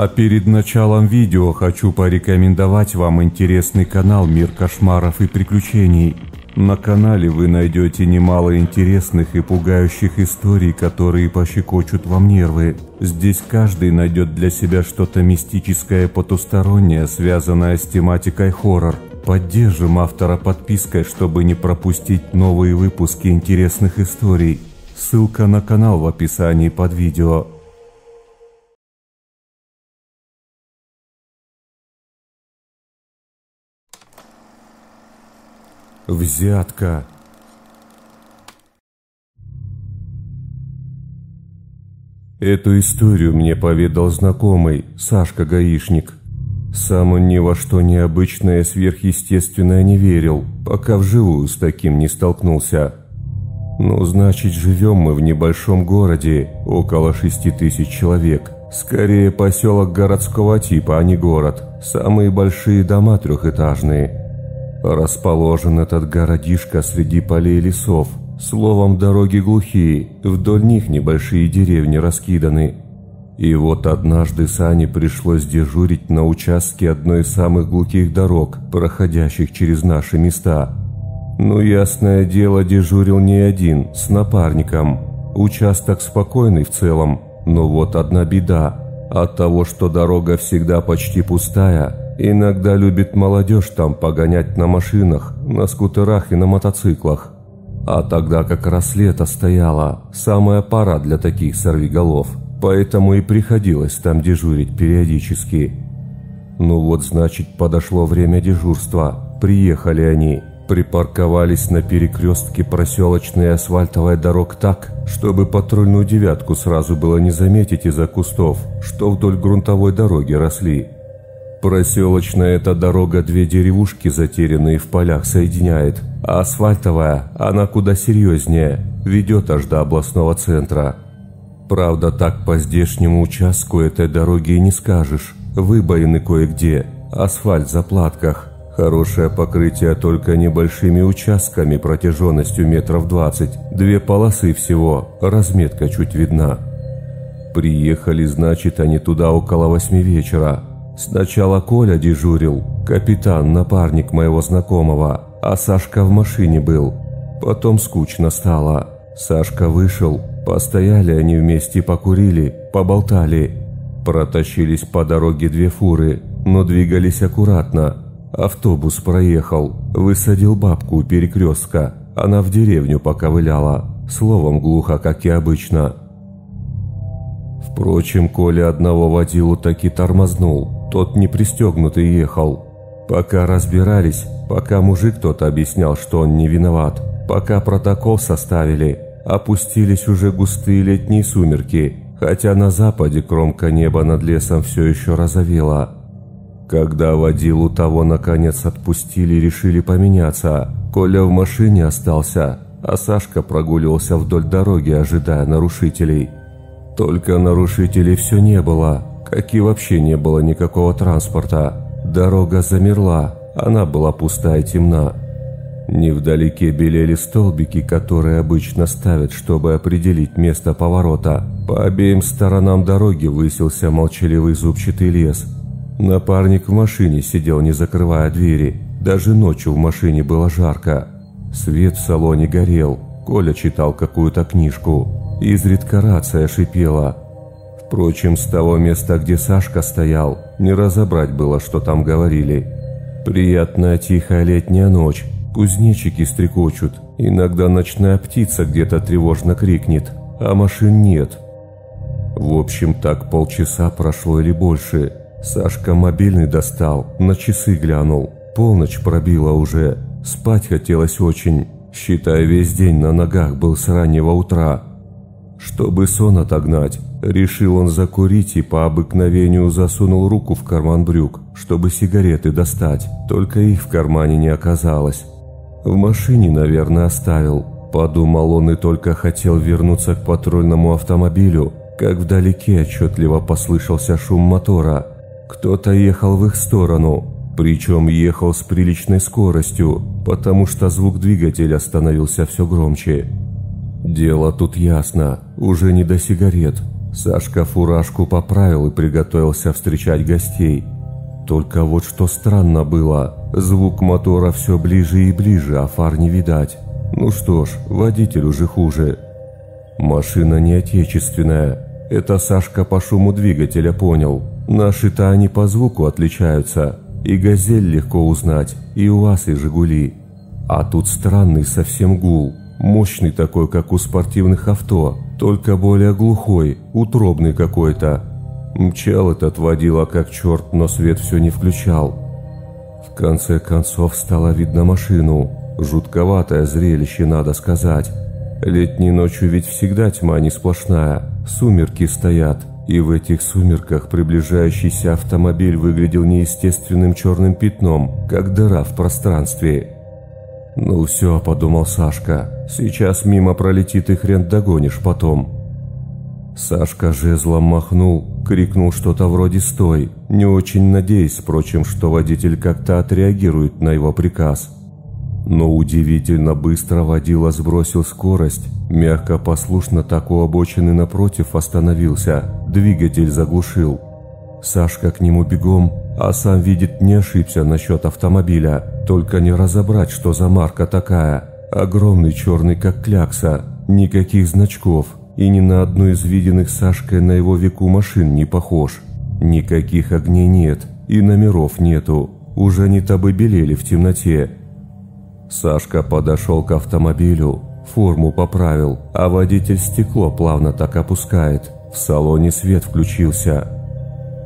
А перед началом видео хочу порекомендовать вам интересный канал «Мир кошмаров и приключений». На канале вы найдете немало интересных и пугающих историй, которые пощекочут вам нервы. Здесь каждый найдет для себя что-то мистическое потустороннее, связанное с тематикой хоррор. Поддержим автора подпиской, чтобы не пропустить новые выпуски интересных историй. Ссылка на канал в описании под видео. Взятка. Эту историю мне поведал знакомый, Сашка Гаишник. Сам он ни во что необычное сверхъестественное не верил, пока вживую с таким не столкнулся. Ну, значит, живем мы в небольшом городе, около шести тысяч человек. Скорее поселок городского типа, а не город. Самые большие дома трехэтажные – Расположен этот городишко среди полей лесов. Словом, дороги глухие, вдоль них небольшие деревни раскиданы. И вот однажды Сане пришлось дежурить на участке одной из самых глухих дорог, проходящих через наши места. Ну, ясное дело, дежурил не один, с напарником. Участок спокойный в целом, но вот одна беда. От того, что дорога всегда почти пустая, Иногда любит молодежь там погонять на машинах, на скутерах и на мотоциклах. А тогда как раз лето стояло, самая пора для таких сорвиголов. Поэтому и приходилось там дежурить периодически. Ну вот, значит, подошло время дежурства. Приехали они. Припарковались на перекрестке проселочной асфальтовой дорог так, чтобы патрульную девятку сразу было не заметить из-за кустов, что вдоль грунтовой дороги росли. Проселочная эта дорога две деревушки, затерянные в полях, соединяет, а асфальтовая, она куда серьезнее, ведет аж до областного центра. Правда, так по здешнему участку этой дороги и не скажешь. Выбоины кое-где, асфальт в заплатках. Хорошее покрытие только небольшими участками протяженностью метров двадцать. Две полосы всего, разметка чуть видна. Приехали, значит, они туда около восьми вечера. Сначала Коля дежурил, капитан, напарник моего знакомого, а Сашка в машине был. Потом скучно стало. Сашка вышел, постояли они вместе, покурили, поболтали. Протащились по дороге две фуры, но двигались аккуратно. Автобус проехал, высадил бабку у перекрестка. Она в деревню поковыляла, словом глухо, как и обычно. Впрочем, Коля одного водилу таки тормознул, тот не пристегнутый ехал. Пока разбирались, пока мужик тот объяснял, что он не виноват, пока протокол составили, опустились уже густые летние сумерки, хотя на западе кромка неба над лесом все еще розовела. Когда водилу того наконец отпустили, решили поменяться. Коля в машине остался, а Сашка прогуливался вдоль дороги, ожидая нарушителей. Только нарушителей все не было как и вообще не было никакого транспорта. Дорога замерла, она была пустая и темна. Невдалеке белели столбики, которые обычно ставят, чтобы определить место поворота. По обеим сторонам дороги высился молчаливый зубчатый лес. Напарник в машине сидел, не закрывая двери. Даже ночью в машине было жарко. Свет в салоне горел. Коля читал какую-то книжку. Изредка рация шипела. Впрочем, с того места, где Сашка стоял, не разобрать было, что там говорили. Приятная тихая летняя ночь, кузнечики стрекочут, иногда ночная птица где-то тревожно крикнет, а машин нет. В общем, так полчаса прошло или больше. Сашка мобильный достал, на часы глянул. Полночь пробила уже, спать хотелось очень. Считай, весь день на ногах был с раннего утра. Чтобы сон отогнать, решил он закурить и по обыкновению засунул руку в карман брюк, чтобы сигареты достать, только их в кармане не оказалось. В машине, наверное, оставил. Подумал он и только хотел вернуться к патрульному автомобилю, как вдалеке отчетливо послышался шум мотора. Кто-то ехал в их сторону, причем ехал с приличной скоростью, потому что звук двигателя становился все громче. Дело тут ясно, уже не до сигарет. Сашка фуражку поправил и приготовился встречать гостей. Только вот что странно было, звук мотора все ближе и ближе, а фар не видать. Ну что ж, водитель уже хуже. Машина не отечественная. Это Сашка по шуму двигателя понял. Наши-то они по звуку отличаются. И «Газель» легко узнать, и «УАЗ», и «Жигули». А тут странный совсем гул. Мощный такой, как у спортивных авто, только более глухой, утробный какой-то. Мчал этот водила как черт, но свет все не включал. В конце концов стало видно машину. Жутковатое зрелище, надо сказать. Летней ночью ведь всегда тьма не сплошная, сумерки стоят, и в этих сумерках приближающийся автомобиль выглядел неестественным черным пятном, как дыра в пространстве. «Ну все», — подумал Сашка, — «сейчас мимо пролетит и хрен догонишь потом». Сашка жезлом махнул, крикнул что-то вроде «стой», не очень надеясь, впрочем, что водитель как-то отреагирует на его приказ. Но удивительно быстро водила сбросил скорость, мягко послушно так у обочины напротив остановился, двигатель заглушил. Сашка к нему бегом, а сам видит не ошибся насчет автомобиля, только не разобрать, что за марка такая. Огромный черный как клякса, никаких значков, и ни на одну из виденных Сашкой на его веку машин не похож. Никаких огней нет, и номеров нету, уже не табы белели в темноте, Сашка подошел к автомобилю, форму поправил, а водитель стекло плавно так опускает. В салоне свет включился.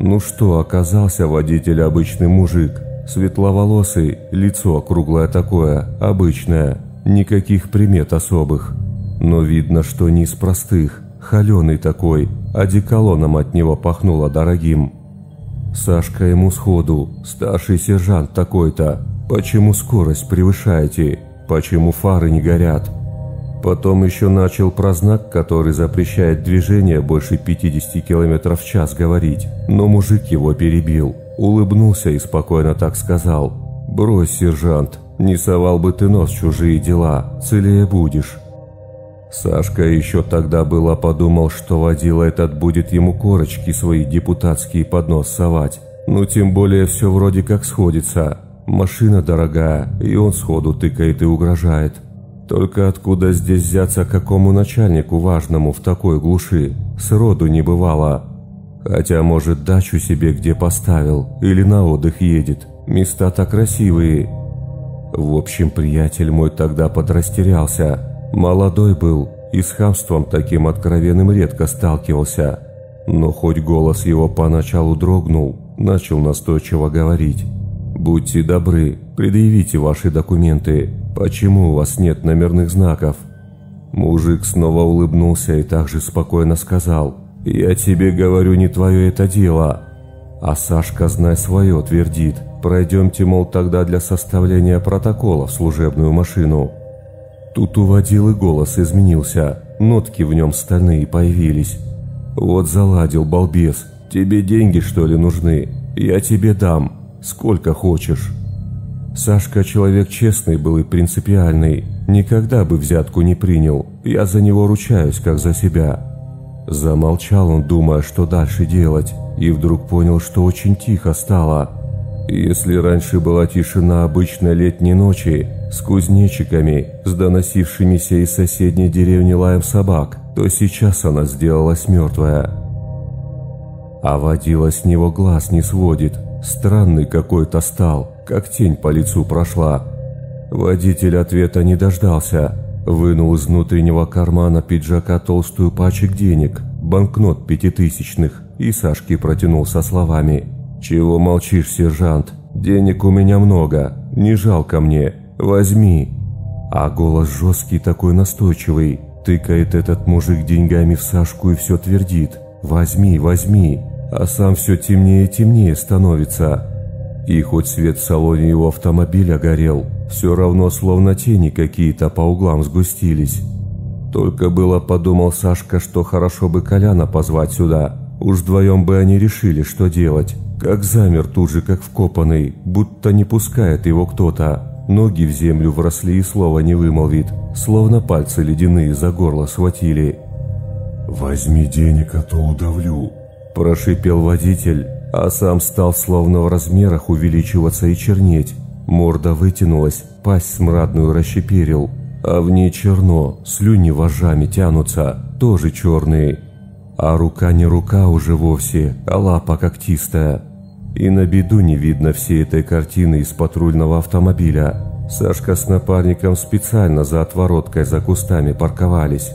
Ну что, оказался водитель обычный мужик. Светловолосый, лицо круглое такое, обычное. Никаких примет особых. Но видно, что не из простых. Холеный такой, одеколоном от него пахнуло дорогим. Сашка ему сходу, старший сержант такой-то, Почему скорость превышаете? Почему фары не горят? Потом еще начал про знак, который запрещает движение больше 50 км в час говорить, но мужик его перебил. Улыбнулся и спокойно так сказал. «Брось, сержант, не совал бы ты нос в чужие дела, целее будешь». Сашка еще тогда было подумал, что водила этот будет ему корочки свои депутатские под нос совать. Ну, тем более все вроде как сходится. Машина дорогая, и он сходу тыкает и угрожает. Только откуда здесь взяться какому начальнику важному в такой глуши? Сроду не бывало. Хотя, может, дачу себе где поставил, или на отдых едет. Места-то красивые. В общем, приятель мой тогда подрастерялся. Молодой был и с хамством таким откровенным редко сталкивался. Но хоть голос его поначалу дрогнул, начал настойчиво говорить. «Будьте добры, предъявите ваши документы. Почему у вас нет номерных знаков?» Мужик снова улыбнулся и также спокойно сказал. «Я тебе говорю, не твое это дело». А Сашка, знай свое, твердит. «Пройдемте, мол, тогда для составления протокола в служебную машину». Тут у водилы голос изменился, нотки в нем стальные появились. «Вот заладил, балбес, тебе деньги, что ли, нужны? Я тебе дам, сколько хочешь. Сашка человек честный был и принципиальный, никогда бы взятку не принял, я за него ручаюсь, как за себя. Замолчал он, думая, что дальше делать, и вдруг понял, что очень тихо стало. Если раньше была тишина обычной летней ночи, с кузнечиками, с доносившимися из соседней деревни лаем собак, то сейчас она сделалась мертвая. А водила с него глаз не сводит, Странный какой-то стал, как тень по лицу прошла. Водитель ответа не дождался. Вынул из внутреннего кармана пиджака толстую пачек денег, банкнот пятитысячных, и Сашке протянул со словами «Чего молчишь, сержант? Денег у меня много, не жалко мне, возьми». А голос жесткий такой настойчивый, тыкает этот мужик деньгами в Сашку и все твердит «Возьми, возьми» а сам все темнее и темнее становится. И хоть свет в салоне его автомобиля горел, все равно словно тени какие-то по углам сгустились. Только было подумал Сашка, что хорошо бы Коляна позвать сюда. Уж вдвоем бы они решили, что делать. Как замер тут же, как вкопанный, будто не пускает его кто-то. Ноги в землю вросли и слова не вымолвит, словно пальцы ледяные за горло схватили. «Возьми денег, а то удавлю», – прошипел водитель, а сам стал словно в размерах увеличиваться и чернеть. Морда вытянулась, пасть смрадную расщеперил, а в ней черно, слюни вожами тянутся, тоже черные. А рука не рука уже вовсе, а лапа когтистая. И на беду не видно всей этой картины из патрульного автомобиля. Сашка с напарником специально за отвороткой за кустами парковались.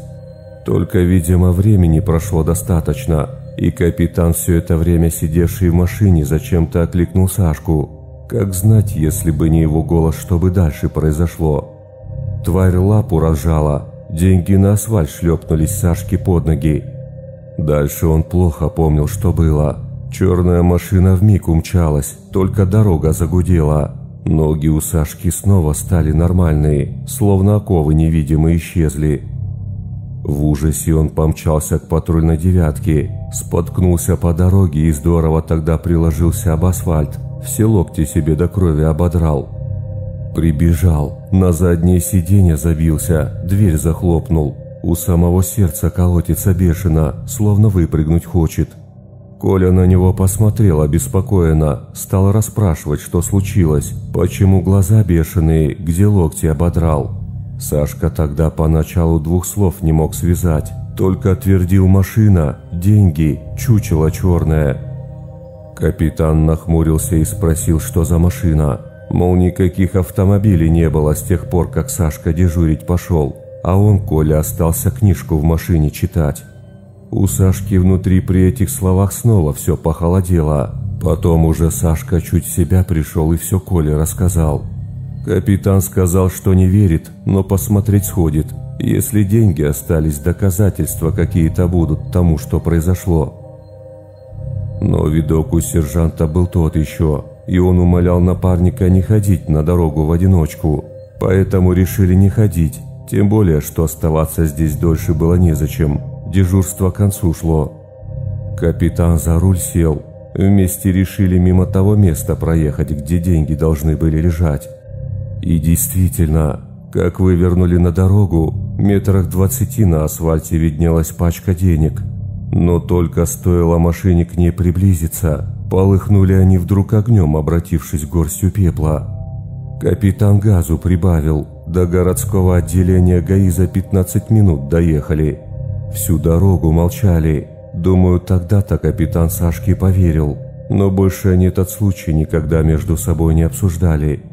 Только, видимо, времени прошло достаточно, и капитан, все это время сидевший в машине, зачем-то окликнул Сашку. Как знать, если бы не его голос, что бы дальше произошло. Тварь лапу разжала, деньги на асфальт шлепнулись Сашке под ноги. Дальше он плохо помнил, что было. Черная машина вмиг умчалась, только дорога загудела. Ноги у Сашки снова стали нормальные, словно оковы невидимо исчезли. В ужасе он помчался к патрульной девятке, споткнулся по дороге и здорово тогда приложился об асфальт, все локти себе до крови ободрал. Прибежал, на заднее сиденье забился, дверь захлопнул. У самого сердца колотится бешено, словно выпрыгнуть хочет. Коля на него посмотрел обеспокоенно, стал расспрашивать, что случилось, почему глаза бешеные, где локти ободрал. Сашка тогда поначалу двух слов не мог связать, только твердил машина, деньги, чучело черное. Капитан нахмурился и спросил, что за машина. Мол, никаких автомобилей не было с тех пор, как Сашка дежурить пошел, а он, Коля, остался книжку в машине читать. У Сашки внутри при этих словах снова все похолодело. Потом уже Сашка чуть себя пришел и все Коле рассказал. Капитан сказал, что не верит, но посмотреть сходит. Если деньги остались, доказательства какие-то будут тому, что произошло. Но видок у сержанта был тот еще, и он умолял напарника не ходить на дорогу в одиночку. Поэтому решили не ходить, тем более, что оставаться здесь дольше было незачем. Дежурство к концу шло. Капитан за руль сел. Вместе решили мимо того места проехать, где деньги должны были лежать. И действительно, как вывернули на дорогу, метрах двадцати на асфальте виднелась пачка денег. Но только стоило машине к ней приблизиться, полыхнули они вдруг огнем, обратившись горстью пепла. Капитан газу прибавил, до городского отделения ГАИ за 15 минут доехали – Всю дорогу молчали. Думаю, тогда-то капитан Сашки поверил. Но больше они этот случай никогда между собой не обсуждали.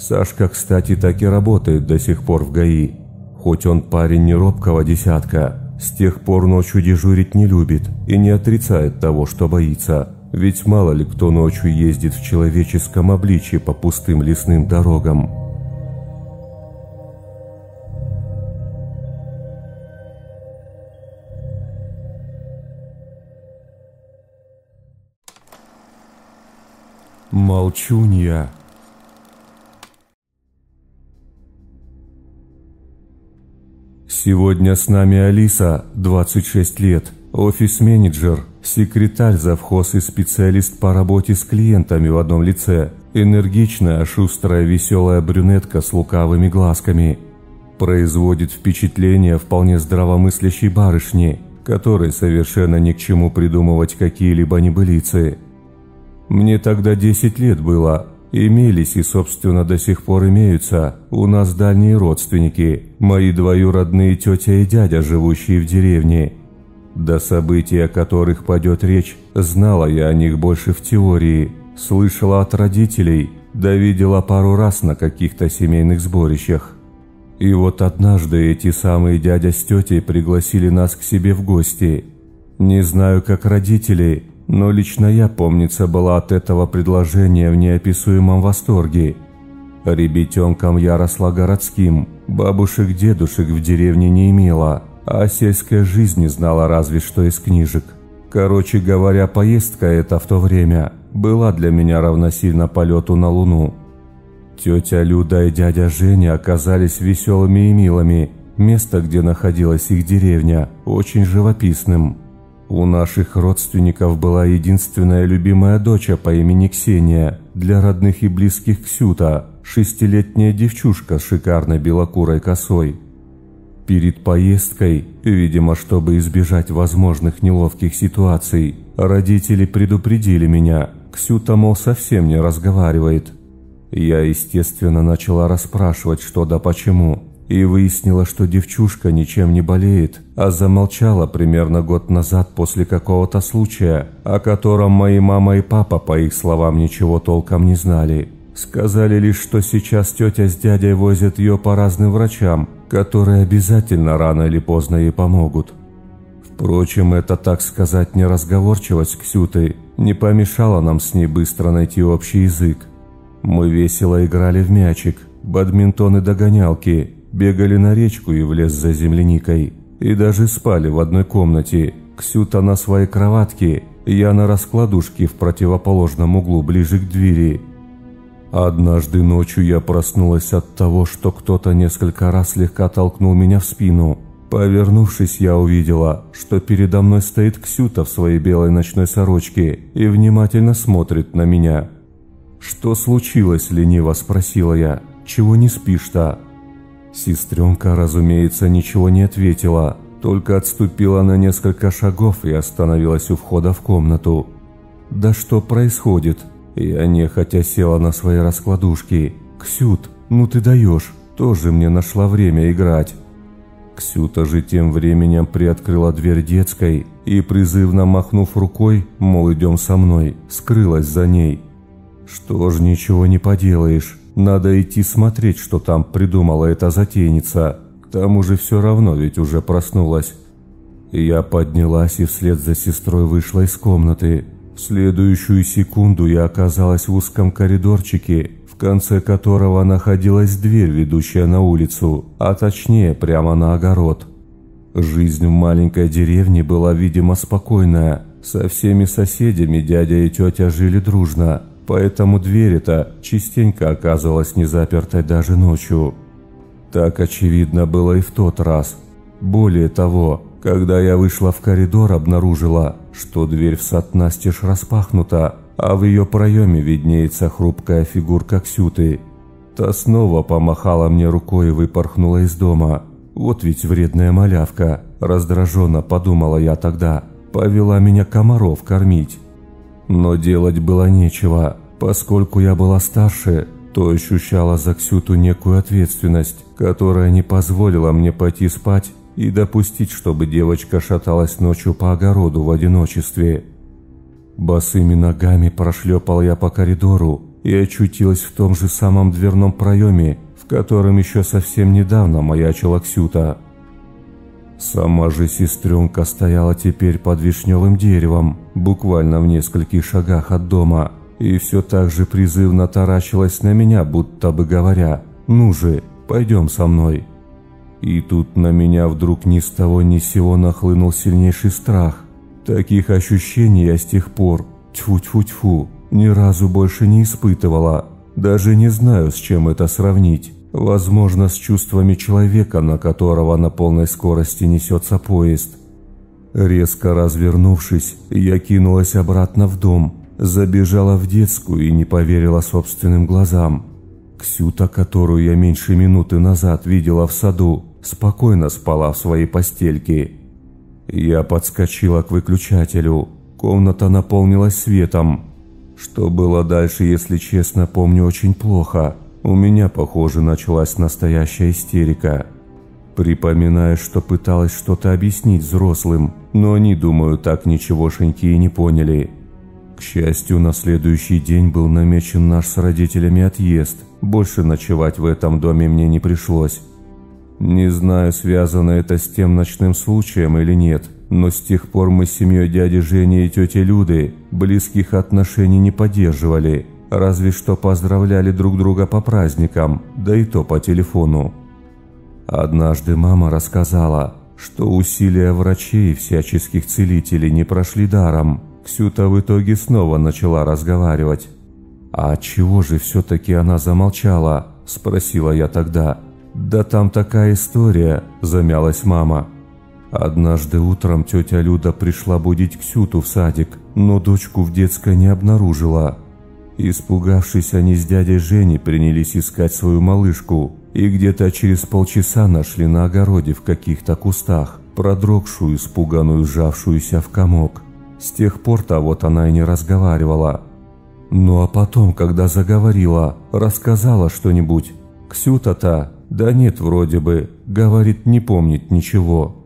Сашка, кстати, так и работает до сих пор в ГАИ. Хоть он парень не робкого десятка, с тех пор ночью дежурить не любит и не отрицает того, что боится. Ведь мало ли кто ночью ездит в человеческом обличье по пустым лесным дорогам. Молчунья. Сегодня с нами Алиса, 26 лет, офис-менеджер, секретарь завхоз и специалист по работе с клиентами в одном лице, энергичная, шустрая, веселая брюнетка с лукавыми глазками. Производит впечатление вполне здравомыслящей барышни, которой совершенно ни к чему придумывать какие-либо небылицы – мне тогда 10 лет было. Имелись и, собственно, до сих пор имеются у нас дальние родственники, мои двоюродные тетя и дядя, живущие в деревне. До событий, о которых пойдет речь, знала я о них больше в теории, слышала от родителей, да видела пару раз на каких-то семейных сборищах. И вот однажды эти самые дядя с тетей пригласили нас к себе в гости. Не знаю, как родители, но лично я, помнится, была от этого предложения в неописуемом восторге. Ребятенком я росла городским, бабушек-дедушек в деревне не имела, а сельской жизни знала разве что из книжек. Короче говоря, поездка эта в то время была для меня равносильно полету на Луну. Тетя Люда и дядя Женя оказались веселыми и милыми. Место, где находилась их деревня, очень живописным. У наших родственников была единственная любимая дочь по имени Ксения, для родных и близких Ксюта, шестилетняя девчушка с шикарной белокурой косой. перед поездкой, видимо, чтобы избежать возможных неловких ситуаций, родители предупредили меня, Ксюта, мол, совсем не разговаривает. Я, естественно, начала расспрашивать, что да почему, и выяснила, что девчушка ничем не болеет, а замолчала примерно год назад после какого-то случая, о котором мои мама и папа, по их словам, ничего толком не знали. Сказали лишь, что сейчас тетя с дядей возят ее по разным врачам, которые обязательно рано или поздно ей помогут. Впрочем, это, так сказать, неразговорчивость Ксюты не помешала нам с ней быстро найти общий язык. Мы весело играли в мячик, бадминтон и догонялки, бегали на речку и в лес за земляникой, и даже спали в одной комнате, Ксюта на своей кроватке, я на раскладушке в противоположном углу ближе к двери. Однажды ночью я проснулась от того, что кто-то несколько раз слегка толкнул меня в спину. Повернувшись, я увидела, что передо мной стоит Ксюта в своей белой ночной сорочке и внимательно смотрит на меня. «Что случилось?» – лениво спросила я. «Чего не спишь-то?» Сестренка, разумеется, ничего не ответила, только отступила на несколько шагов и остановилась у входа в комнату. «Да что происходит?» Я нехотя села на свои раскладушки. «Ксют, ну ты даешь, тоже мне нашла время играть». Ксюта же тем временем приоткрыла дверь детской и, призывно махнув рукой, мол, идем со мной, скрылась за ней. Что ж, ничего не поделаешь. Надо идти смотреть, что там придумала эта затейница. К тому же все равно ведь уже проснулась. Я поднялась и вслед за сестрой вышла из комнаты. В следующую секунду я оказалась в узком коридорчике, в конце которого находилась дверь, ведущая на улицу, а точнее прямо на огород. Жизнь в маленькой деревне была, видимо, спокойная. Со всеми соседями дядя и тетя жили дружно, поэтому дверь эта частенько оказывалась не запертой даже ночью. Так очевидно было и в тот раз. Более того, когда я вышла в коридор, обнаружила, что дверь в сад настежь распахнута, а в ее проеме виднеется хрупкая фигурка Ксюты. Та снова помахала мне рукой и выпорхнула из дома. Вот ведь вредная малявка, раздраженно подумала я тогда, повела меня комаров кормить. Но делать было нечего, поскольку я была старше, то ощущала за Ксюту некую ответственность, которая не позволила мне пойти спать и допустить, чтобы девочка шаталась ночью по огороду в одиночестве. Босыми ногами прошлепал я по коридору и очутилась в том же самом дверном проеме, в котором еще совсем недавно маячила Ксюта. Сама же сестренка стояла теперь под вишневым деревом, буквально в нескольких шагах от дома, и все так же призывно таращилась на меня, будто бы говоря «Ну же, пойдем со мной». И тут на меня вдруг ни с того ни с сего нахлынул сильнейший страх. Таких ощущений я с тех пор, тьфу-тьфу-тьфу, ни разу больше не испытывала. Даже не знаю, с чем это сравнить. Возможно, с чувствами человека, на которого на полной скорости несется поезд. Резко развернувшись, я кинулась обратно в дом, забежала в детскую и не поверила собственным глазам. Ксюта, которую я меньше минуты назад видела в саду, спокойно спала в своей постельке. Я подскочила к выключателю. Комната наполнилась светом. Что было дальше, если честно, помню очень плохо – у меня, похоже, началась настоящая истерика. Припоминаю, что пыталась что-то объяснить взрослым, но они, думаю, так ничегошеньки и не поняли. К счастью, на следующий день был намечен наш с родителями отъезд. Больше ночевать в этом доме мне не пришлось. Не знаю, связано это с тем ночным случаем или нет, но с тех пор мы с семьей дяди Жени и тети Люды близких отношений не поддерживали – разве что поздравляли друг друга по праздникам, да и то по телефону. Однажды мама рассказала, что усилия врачей и всяческих целителей не прошли даром. Ксюта в итоге снова начала разговаривать. «А чего же все-таки она замолчала?» – спросила я тогда. «Да там такая история», – замялась мама. Однажды утром тетя Люда пришла будить Ксюту в садик, но дочку в детской не обнаружила. Испугавшись, они с дядей Женей принялись искать свою малышку, и где-то через полчаса нашли на огороде в каких-то кустах, продрогшую, испуганную, сжавшуюся в комок. С тех пор-то вот она и не разговаривала. Ну а потом, когда заговорила, рассказала что-нибудь. Ксюта-то, да нет вроде бы, говорит, не помнит ничего.